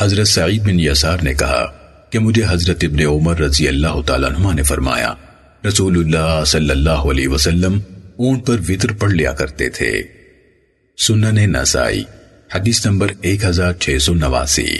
حضرت سعید بن یسار نے کہا کہ مجھے حضرت ابن عمر رضی اللہ تعالیٰ عنہ نے فرمایا، رسول اللہ صلی اللہ علیہ وسلم اونٹ پر وطر پڑھ لیا کرتے تھے۔ سنن نسائی، حدیث نمبر ایک ہزار چھ سو نواسی۔